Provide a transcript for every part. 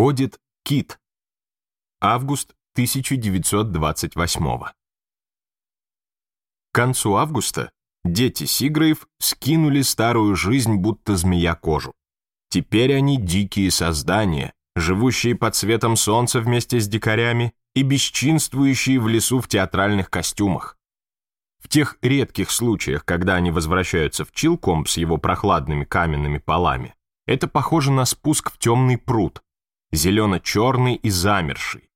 Ходит кит. Август 1928 К концу августа дети Сиграев скинули старую жизнь, будто змея кожу. Теперь они дикие создания, живущие под светом солнца вместе с дикарями и бесчинствующие в лесу в театральных костюмах. В тех редких случаях, когда они возвращаются в Чилкомп с его прохладными каменными полами, это похоже на спуск в темный пруд, зелено-черный и замерший.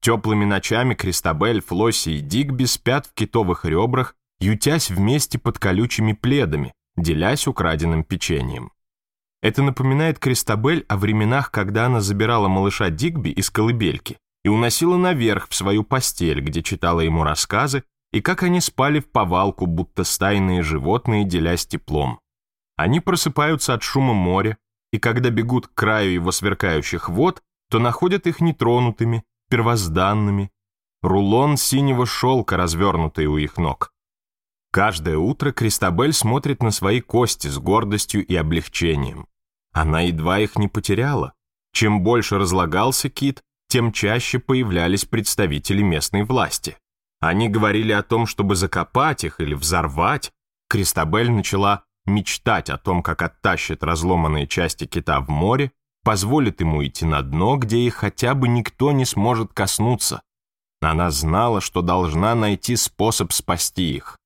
Теплыми ночами Кристабель, Флосси и Дигби спят в китовых ребрах, ютясь вместе под колючими пледами, делясь украденным печеньем. Это напоминает Кристабель о временах, когда она забирала малыша Дигби из колыбельки и уносила наверх в свою постель, где читала ему рассказы, и как они спали в повалку, будто стайные животные, делясь теплом. Они просыпаются от шума моря, и когда бегут к краю его сверкающих вод, то находят их нетронутыми, первозданными. Рулон синего шелка, развернутый у их ног. Каждое утро Кристабель смотрит на свои кости с гордостью и облегчением. Она едва их не потеряла. Чем больше разлагался кит, тем чаще появлялись представители местной власти. Они говорили о том, чтобы закопать их или взорвать. Кристабель начала мечтать о том, как оттащит разломанные части кита в море, позволит ему идти на дно, где их хотя бы никто не сможет коснуться. Она знала, что должна найти способ спасти их.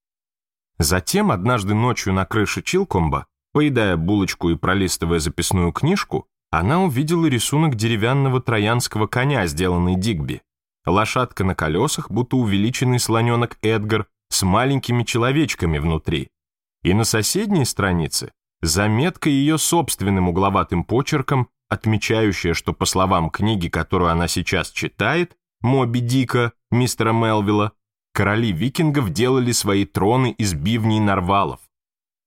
Затем, однажды ночью на крыше Чилкомба, поедая булочку и пролистывая записную книжку, она увидела рисунок деревянного троянского коня, сделанный Дигби. Лошадка на колесах, будто увеличенный слоненок Эдгар, с маленькими человечками внутри, и на соседней странице заметка ее собственным угловатым почерком, отмечающая, что по словам книги, которую она сейчас читает, Моби Дика, мистера Мелвилла, короли викингов делали свои троны из бивней нарвалов.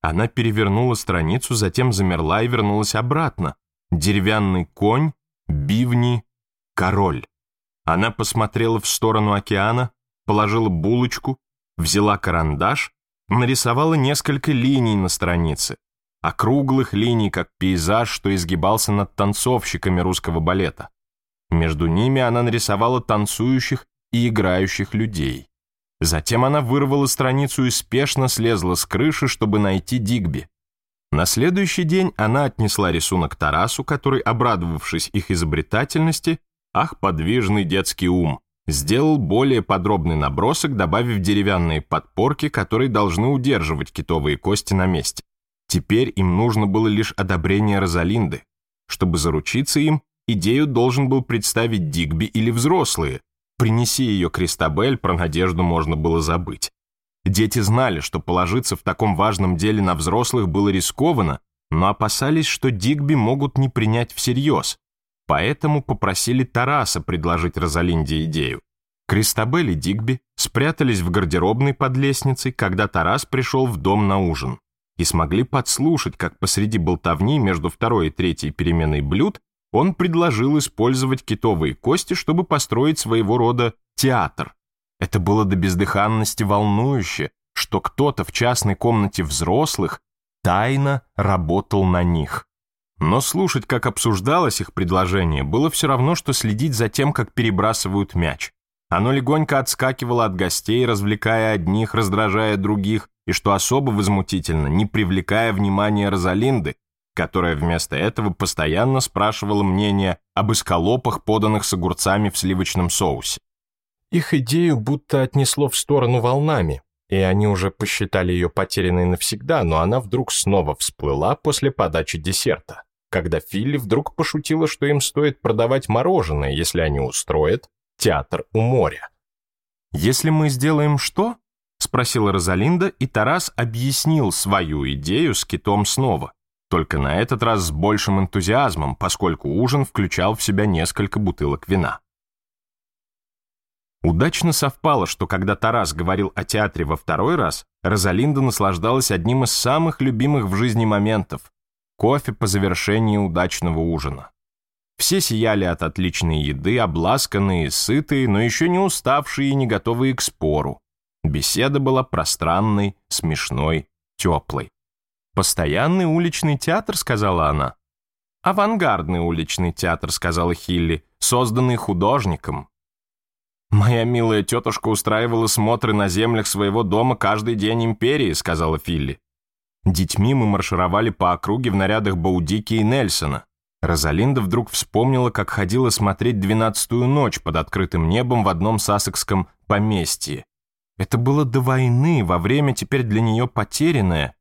Она перевернула страницу, затем замерла и вернулась обратно. Деревянный конь, бивни, король. Она посмотрела в сторону океана, положила булочку, взяла карандаш нарисовала несколько линий на странице, округлых линий, как пейзаж, что изгибался над танцовщиками русского балета. Между ними она нарисовала танцующих и играющих людей. Затем она вырвала страницу и спешно слезла с крыши, чтобы найти Дигби. На следующий день она отнесла рисунок Тарасу, который, обрадовавшись их изобретательности, «Ах, подвижный детский ум!» сделал более подробный набросок, добавив деревянные подпорки, которые должны удерживать китовые кости на месте. Теперь им нужно было лишь одобрение Розалинды. Чтобы заручиться им, идею должен был представить Дигби или взрослые. Принеси ее Кристабель, про надежду можно было забыть. Дети знали, что положиться в таком важном деле на взрослых было рискованно, но опасались, что Дигби могут не принять всерьез, поэтому попросили Тараса предложить Розалинде идею. Кристабель и Дигби спрятались в гардеробной под лестницей, когда Тарас пришел в дом на ужин, и смогли подслушать, как посреди болтовни между второй и третьей переменной блюд он предложил использовать китовые кости, чтобы построить своего рода театр. Это было до бездыханности волнующе, что кто-то в частной комнате взрослых тайно работал на них. Но слушать, как обсуждалось их предложение, было все равно, что следить за тем, как перебрасывают мяч. Оно легонько отскакивало от гостей, развлекая одних, раздражая других, и, что особо возмутительно, не привлекая внимания Розалинды, которая вместо этого постоянно спрашивала мнение об эскалопах, поданных с огурцами в сливочном соусе. Их идею будто отнесло в сторону волнами, и они уже посчитали ее потерянной навсегда, но она вдруг снова всплыла после подачи десерта когда Филли вдруг пошутила, что им стоит продавать мороженое, если они устроят театр у моря. «Если мы сделаем что?» — спросила Розалинда, и Тарас объяснил свою идею с китом снова, только на этот раз с большим энтузиазмом, поскольку ужин включал в себя несколько бутылок вина. Удачно совпало, что когда Тарас говорил о театре во второй раз, Розалинда наслаждалась одним из самых любимых в жизни моментов кофе по завершении удачного ужина. Все сияли от отличной еды, обласканные, сытые, но еще не уставшие и не готовые к спору. Беседа была пространной, смешной, теплой. «Постоянный уличный театр», — сказала она. «Авангардный уличный театр», — сказала Хилли, «созданный художником». «Моя милая тетушка устраивала смотры на землях своего дома каждый день империи», — сказала Филли. Детьми мы маршировали по округе в нарядах Баудики и Нельсона. Розалинда вдруг вспомнила, как ходила смотреть «Двенадцатую ночь» под открытым небом в одном сасекском поместье. Это было до войны, во время теперь для нее потерянное.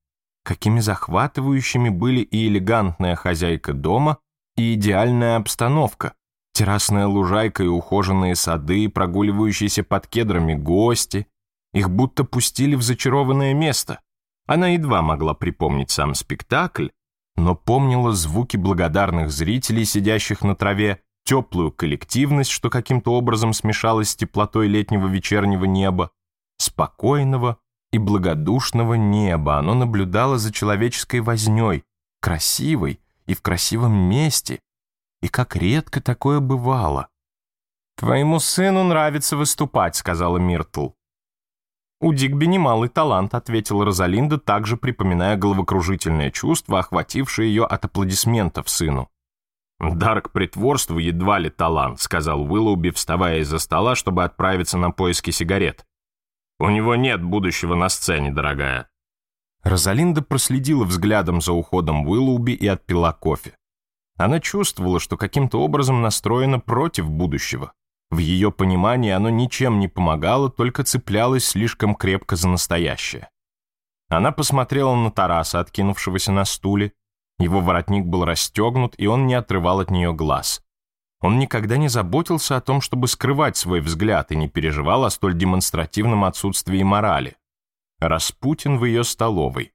Какими захватывающими были и элегантная хозяйка дома, и идеальная обстановка. Террасная лужайка и ухоженные сады, прогуливающиеся под кедрами гости. Их будто пустили в зачарованное место. Она едва могла припомнить сам спектакль, но помнила звуки благодарных зрителей, сидящих на траве, теплую коллективность, что каким-то образом смешалась с теплотой летнего вечернего неба, спокойного и благодушного неба. Оно наблюдало за человеческой вознёй, красивой и в красивом месте. И как редко такое бывало. «Твоему сыну нравится выступать», — сказала Миртл. «У Дигби немалый талант», — ответила Розалинда, также припоминая головокружительное чувство, охватившее ее от аплодисментов сыну. Дарк притворству едва ли талант», — сказал Уиллоуби, вставая из-за стола, чтобы отправиться на поиски сигарет. «У него нет будущего на сцене, дорогая». Розалинда проследила взглядом за уходом Уиллоуби и отпила кофе. Она чувствовала, что каким-то образом настроена против будущего. В ее понимании оно ничем не помогало, только цеплялось слишком крепко за настоящее. Она посмотрела на Тараса, откинувшегося на стуле. Его воротник был расстегнут, и он не отрывал от нее глаз. Он никогда не заботился о том, чтобы скрывать свой взгляд, и не переживал о столь демонстративном отсутствии морали. Распутин в ее столовой.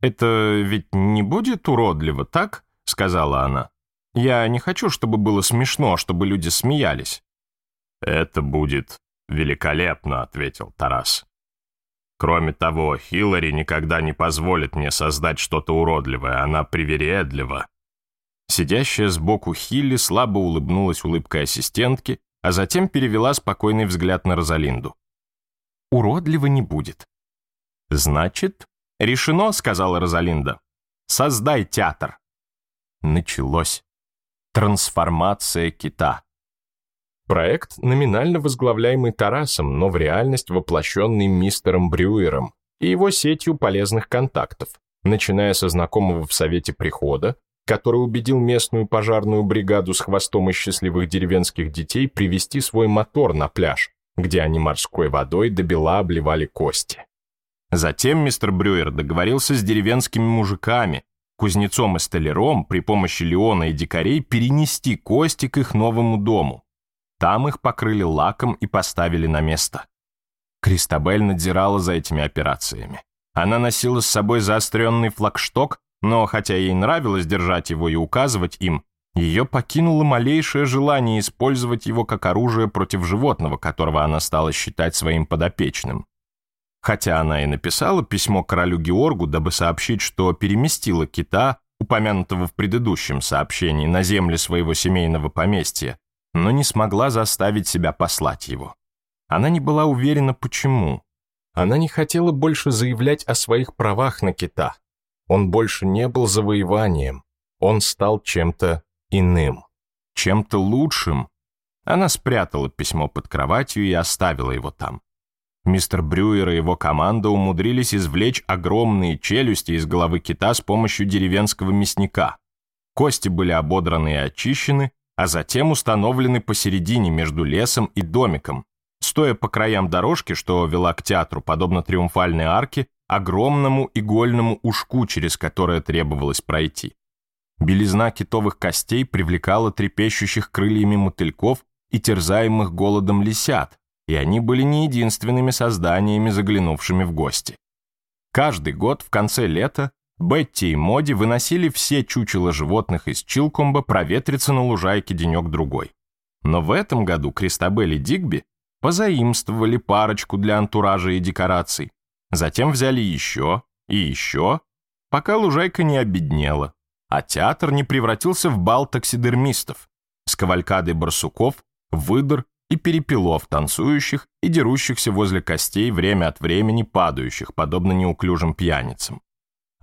«Это ведь не будет уродливо, так?» — сказала она. «Я не хочу, чтобы было смешно, а чтобы люди смеялись. «Это будет великолепно», — ответил Тарас. «Кроме того, Хиллари никогда не позволит мне создать что-то уродливое, она привередлива». Сидящая сбоку Хилли слабо улыбнулась улыбкой ассистентки, а затем перевела спокойный взгляд на Розалинду. «Уродливо не будет». «Значит, решено», — сказала Розалинда. «Создай театр». Началось. Трансформация кита. Проект, номинально возглавляемый Тарасом, но в реальность воплощенный мистером Брюером и его сетью полезных контактов, начиная со знакомого в Совете Прихода, который убедил местную пожарную бригаду с хвостом из счастливых деревенских детей привести свой мотор на пляж, где они морской водой до бела обливали кости. Затем мистер Брюер договорился с деревенскими мужиками, кузнецом и столяром при помощи Леона и дикарей перенести кости к их новому дому. Там их покрыли лаком и поставили на место. Кристабель надзирала за этими операциями. Она носила с собой заостренный флагшток, но хотя ей нравилось держать его и указывать им, ее покинуло малейшее желание использовать его как оружие против животного, которого она стала считать своим подопечным. Хотя она и написала письмо королю Георгу, дабы сообщить, что переместила кита, упомянутого в предыдущем сообщении, на земли своего семейного поместья, но не смогла заставить себя послать его. Она не была уверена, почему. Она не хотела больше заявлять о своих правах на кита. Он больше не был завоеванием. Он стал чем-то иным. Чем-то лучшим. Она спрятала письмо под кроватью и оставила его там. Мистер Брюер и его команда умудрились извлечь огромные челюсти из головы кита с помощью деревенского мясника. Кости были ободраны и очищены, а затем установлены посередине между лесом и домиком, стоя по краям дорожки, что вела к театру, подобно триумфальной арке, огромному игольному ушку, через которое требовалось пройти. Белизна китовых костей привлекала трепещущих крыльями мотыльков и терзаемых голодом лисят, и они были не единственными созданиями, заглянувшими в гости. Каждый год в конце лета Бетти и Моди выносили все чучела животных из Чилкомба проветриться на лужайке денек-другой. Но в этом году Кристабель и Дигби позаимствовали парочку для антуража и декораций, затем взяли еще и еще, пока лужайка не обеднела, а театр не превратился в бал таксидермистов с кавалькадой барсуков, выдр и перепелов, танцующих и дерущихся возле костей время от времени падающих, подобно неуклюжим пьяницам.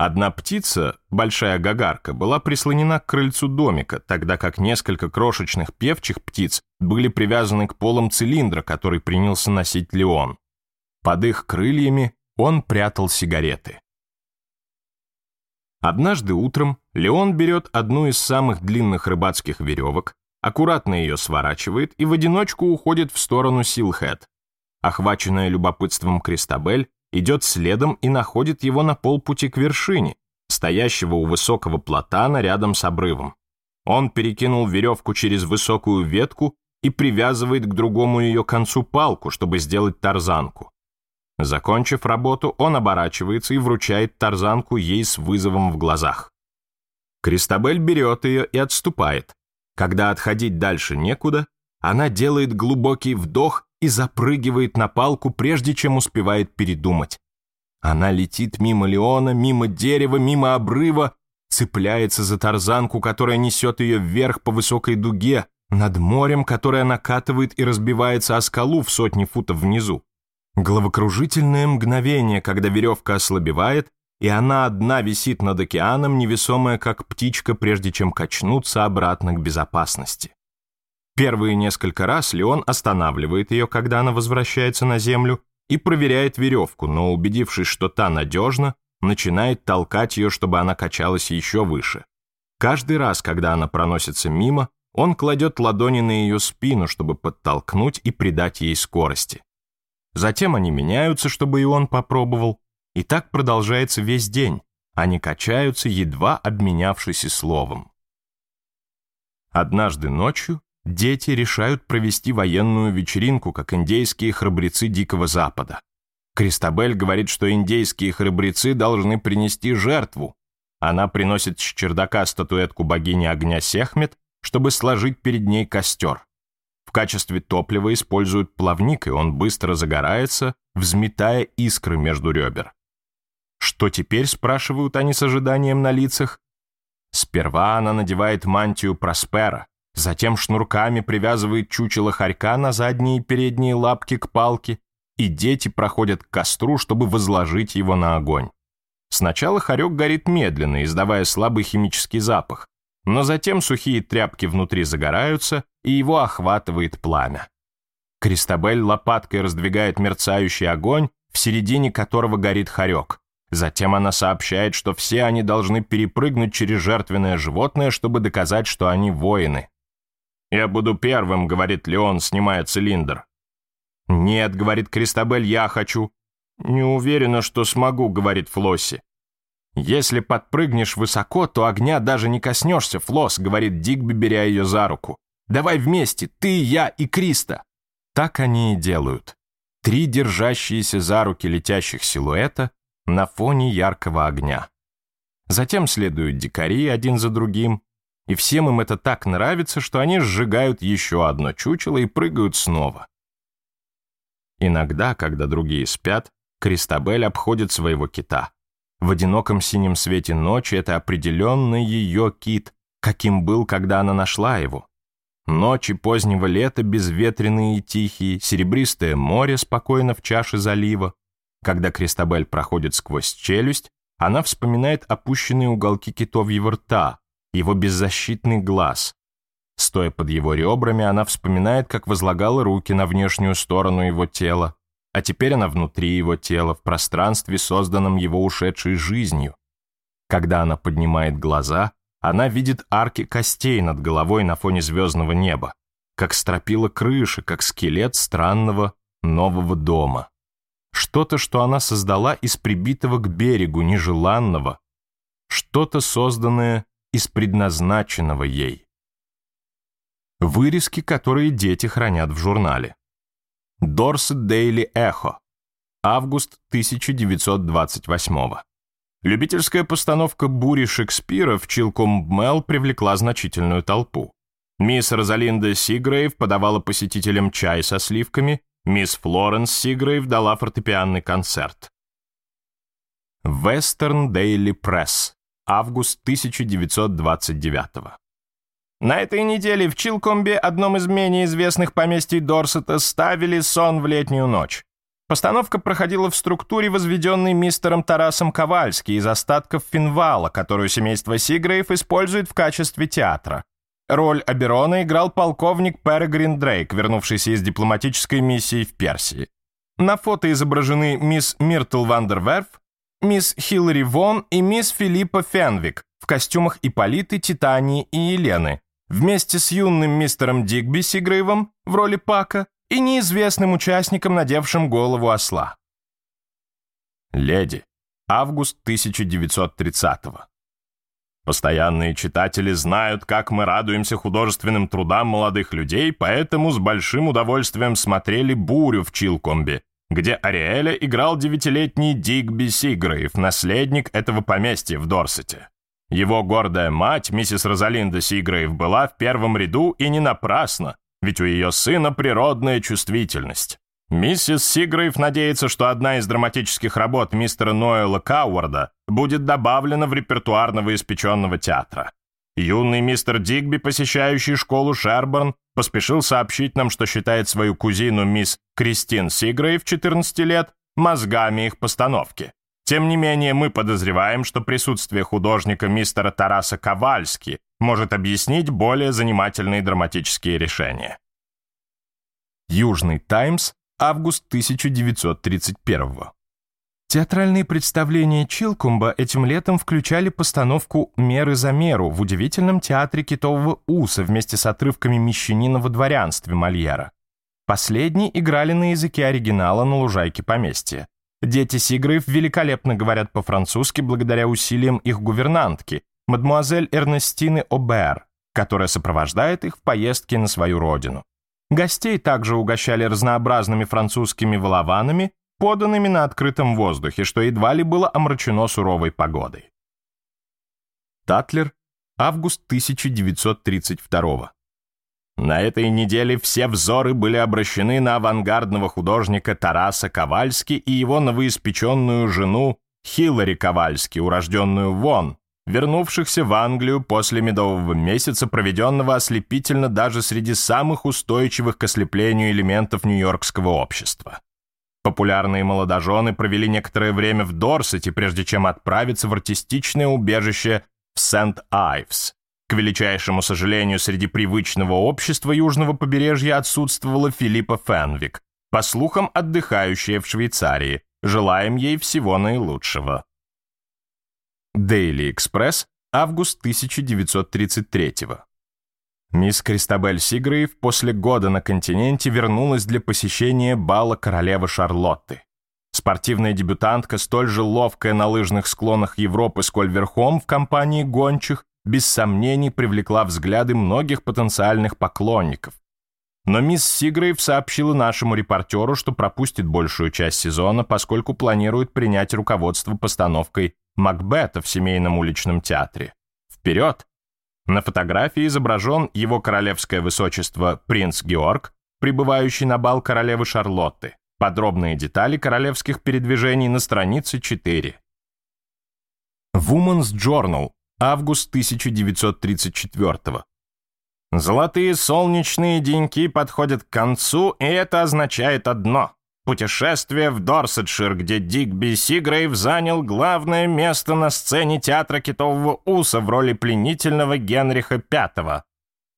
Одна птица, большая гагарка, была прислонена к крыльцу домика, тогда как несколько крошечных певчих птиц были привязаны к полам цилиндра, который принялся носить Леон. Под их крыльями он прятал сигареты. Однажды утром Леон берет одну из самых длинных рыбацких веревок, аккуратно ее сворачивает и в одиночку уходит в сторону Силхэт. Охваченная любопытством Кристабель идет следом и находит его на полпути к вершине, стоящего у высокого платана рядом с обрывом. Он перекинул веревку через высокую ветку и привязывает к другому ее концу палку, чтобы сделать тарзанку. Закончив работу, он оборачивается и вручает тарзанку ей с вызовом в глазах. Кристабель берет ее и отступает. Когда отходить дальше некуда, она делает глубокий вдох и запрыгивает на палку, прежде чем успевает передумать. Она летит мимо Леона, мимо дерева, мимо обрыва, цепляется за тарзанку, которая несет ее вверх по высокой дуге, над морем, которое накатывает и разбивается о скалу в сотни футов внизу. Головокружительное мгновение, когда веревка ослабевает, и она одна висит над океаном, невесомая как птичка, прежде чем качнуться обратно к безопасности. Первые несколько раз Леон останавливает ее, когда она возвращается на землю, и проверяет веревку, но, убедившись, что та надежна, начинает толкать ее, чтобы она качалась еще выше. Каждый раз, когда она проносится мимо, он кладет ладони на ее спину, чтобы подтолкнуть и придать ей скорости. Затем они меняются, чтобы и он попробовал, и так продолжается весь день. Они качаются, едва обменявшись словом. Однажды ночью дети решают провести военную вечеринку, как индейские храбрецы Дикого Запада. Кристабель говорит, что индейские храбрецы должны принести жертву. Она приносит с чердака статуэтку богини огня Сехмет, чтобы сложить перед ней костер. В качестве топлива используют плавник, и он быстро загорается, взметая искры между ребер. Что теперь, спрашивают они с ожиданием на лицах? Сперва она надевает мантию Проспера, Затем шнурками привязывает чучело хорька на задние и передние лапки к палке, и дети проходят к костру, чтобы возложить его на огонь. Сначала хорек горит медленно, издавая слабый химический запах, но затем сухие тряпки внутри загораются, и его охватывает пламя. Кристабель лопаткой раздвигает мерцающий огонь, в середине которого горит хорек. Затем она сообщает, что все они должны перепрыгнуть через жертвенное животное, чтобы доказать, что они воины. «Я буду первым», — говорит Леон, снимая цилиндр. «Нет», — говорит Кристабель, — «я хочу». «Не уверена, что смогу», — говорит Флосси. «Если подпрыгнешь высоко, то огня даже не коснешься, Флосс», — говорит Дигби, беря ее за руку. «Давай вместе, ты, я и Криста». Так они и делают. Три держащиеся за руки летящих силуэта на фоне яркого огня. Затем следуют дикари один за другим, и всем им это так нравится, что они сжигают еще одно чучело и прыгают снова. Иногда, когда другие спят, Кристабель обходит своего кита. В одиноком синем свете ночи это определенно ее кит, каким был, когда она нашла его. Ночи позднего лета безветренные и тихие, серебристое море спокойно в чаше залива. Когда Кристабель проходит сквозь челюсть, она вспоминает опущенные уголки китовьего рта, его беззащитный глаз. Стоя под его ребрами, она вспоминает, как возлагала руки на внешнюю сторону его тела, а теперь она внутри его тела, в пространстве, созданном его ушедшей жизнью. Когда она поднимает глаза, она видит арки костей над головой на фоне звездного неба, как стропила крыши, как скелет странного нового дома. Что-то, что она создала из прибитого к берегу нежеланного, что-то, созданное из предназначенного ей. Вырезки, которые дети хранят в журнале. Dorset Daily Echo, Август 1928 Любительская постановка «Бури Шекспира» в Чилкомбмел привлекла значительную толпу. Мисс Розалинда Сигрейв подавала посетителям чай со сливками, мисс Флоренс Сигрейв дала фортепианный концерт. Western Daily Press август 1929 На этой неделе в Чилкомбе, одном из менее известных поместий Дорсета, ставили сон в летнюю ночь. Постановка проходила в структуре, возведенной мистером Тарасом Ковальски из остатков Финвала, которую семейство Сигреев использует в качестве театра. Роль Аберона играл полковник Перегрин Дрейк, вернувшийся из дипломатической миссии в Персии. На фото изображены мисс Миртл Вандерверф, мисс Хиллари Вон и мисс Филиппа Фенвик в костюмах Ипполиты, Титании и Елены, вместе с юным мистером Дигби Сигрывом в роли Пака и неизвестным участником, надевшим голову осла. «Леди», август 1930-го. Постоянные читатели знают, как мы радуемся художественным трудам молодых людей, поэтому с большим удовольствием смотрели «Бурю» в Чилкомбе, где Ариэля играл девятилетний Дигби Сигрейв, наследник этого поместья в Дорсете. Его гордая мать, миссис Розалинда Сигрейв, была в первом ряду и не напрасно, ведь у ее сына природная чувствительность. Миссис Сигрейв надеется, что одна из драматических работ мистера Ноэла Кауарда будет добавлена в репертуар новоиспеченного театра. Юный мистер Дигби, посещающий школу Шарборн, поспешил сообщить нам, что считает свою кузину мисс Кристин Сигрей в 14 лет мозгами их постановки. Тем не менее, мы подозреваем, что присутствие художника мистера Тараса Ковальски может объяснить более занимательные драматические решения. Южный Таймс, август 1931 Театральные представления Чилкумба этим летом включали постановку «Меры за меру» в удивительном театре Китового Уса вместе с отрывками «Мещанина во дворянстве» Мольера. Последний играли на языке оригинала на лужайке поместья. Дети Сигрыев великолепно говорят по-французски благодаря усилиям их гувернантки, мадмуазель Эрнестины Обер, которая сопровождает их в поездке на свою родину. Гостей также угощали разнообразными французскими валаванами, поданными на открытом воздухе, что едва ли было омрачено суровой погодой. Татлер, август 1932 На этой неделе все взоры были обращены на авангардного художника Тараса Ковальски и его новоиспеченную жену Хиллари Ковальски, урожденную Вон, вернувшихся в Англию после медового месяца, проведенного ослепительно даже среди самых устойчивых к ослеплению элементов нью-йоркского общества. Популярные молодожены провели некоторое время в Дорсете, прежде чем отправиться в артистичное убежище в Сент-Айвс. К величайшему сожалению, среди привычного общества южного побережья отсутствовала Филиппа Фенвик, по слухам отдыхающая в Швейцарии. Желаем ей всего наилучшего. Daily Express, август 1933 -го. Мисс Кристабель Сигрейв после года на континенте вернулась для посещения бала королевы Шарлотты. Спортивная дебютантка, столь же ловкая на лыжных склонах Европы, сколь верхом в компании гончих, без сомнений привлекла взгляды многих потенциальных поклонников. Но мисс Сигрейв сообщила нашему репортеру, что пропустит большую часть сезона, поскольку планирует принять руководство постановкой «Макбета» в семейном уличном театре. Вперед! На фотографии изображен его королевское высочество принц Георг, прибывающий на бал королевы Шарлотты. Подробные детали королевских передвижений на странице 4. Woman's Journal, август 1934 Золотые солнечные деньки подходят к концу, и это означает одно. Путешествие в Дорсетшир, где Дигби Сигрейв занял главное место на сцене театра Китового Уса в роли пленительного Генриха V.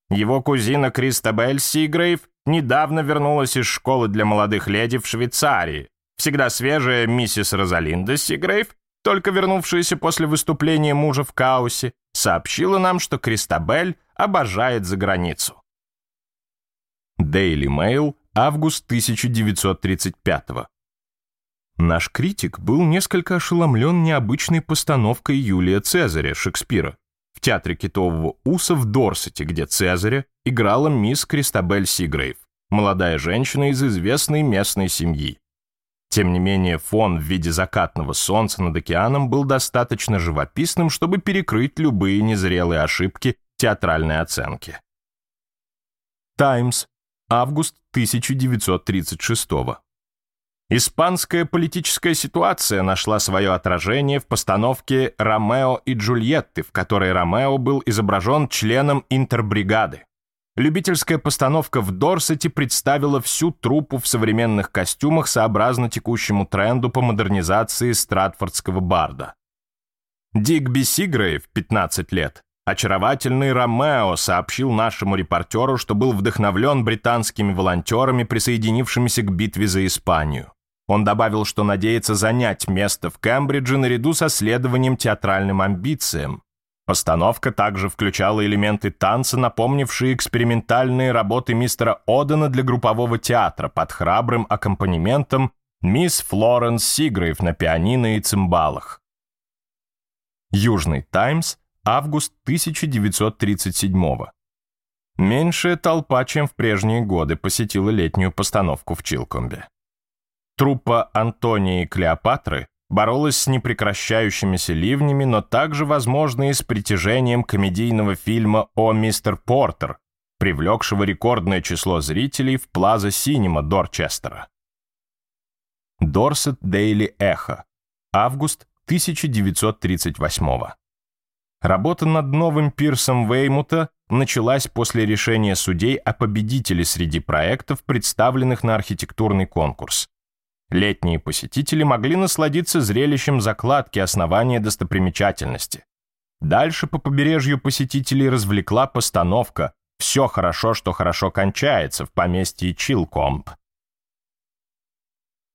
Его кузина Кристабель Сигрейв недавно вернулась из школы для молодых леди в Швейцарии. Всегда свежая миссис Розалинда Сигрейв, только вернувшаяся после выступления мужа в Каосе, сообщила нам, что Кристабель обожает за границу. Daily Mail – август 1935 -го. Наш критик был несколько ошеломлен необычной постановкой Юлия Цезаря Шекспира в театре китового уса в Дорсете, где Цезаря играла мисс Кристабель Сигрейв, молодая женщина из известной местной семьи. Тем не менее, фон в виде закатного солнца над океаном был достаточно живописным, чтобы перекрыть любые незрелые ошибки театральной оценки. Times август 1936. Испанская политическая ситуация нашла свое отражение в постановке «Ромео и Джульетты», в которой Ромео был изображен членом интербригады. Любительская постановка в Дорсете представила всю труппу в современных костюмах сообразно текущему тренду по модернизации Стратфордского барда. Дигби Сигрейв, 15 лет, Очаровательный Ромео сообщил нашему репортеру, что был вдохновлен британскими волонтерами, присоединившимися к битве за Испанию. Он добавил, что надеется занять место в Кембридже наряду со следованием театральным амбициям. Постановка также включала элементы танца, напомнившие экспериментальные работы мистера Одена для группового театра под храбрым аккомпанементом мисс Флоренс Сигрейв на пианино и цимбалах. Южный Таймс – август 1937 Меньшая толпа, чем в прежние годы, посетила летнюю постановку в Чилкомбе. Труппа Антонии Клеопатры боролась с непрекращающимися ливнями, но также, возможно, и с притяжением комедийного фильма «О мистер Портер», привлекшего рекордное число зрителей в Плаза Синема Дорчестера. Дорсет Дейли Эхо. Август 1938 Работа над новым пирсом Веймута началась после решения судей о победителе среди проектов, представленных на архитектурный конкурс. Летние посетители могли насладиться зрелищем закладки основания достопримечательности. Дальше по побережью посетителей развлекла постановка «Все хорошо, что хорошо кончается» в поместье Чилкомп –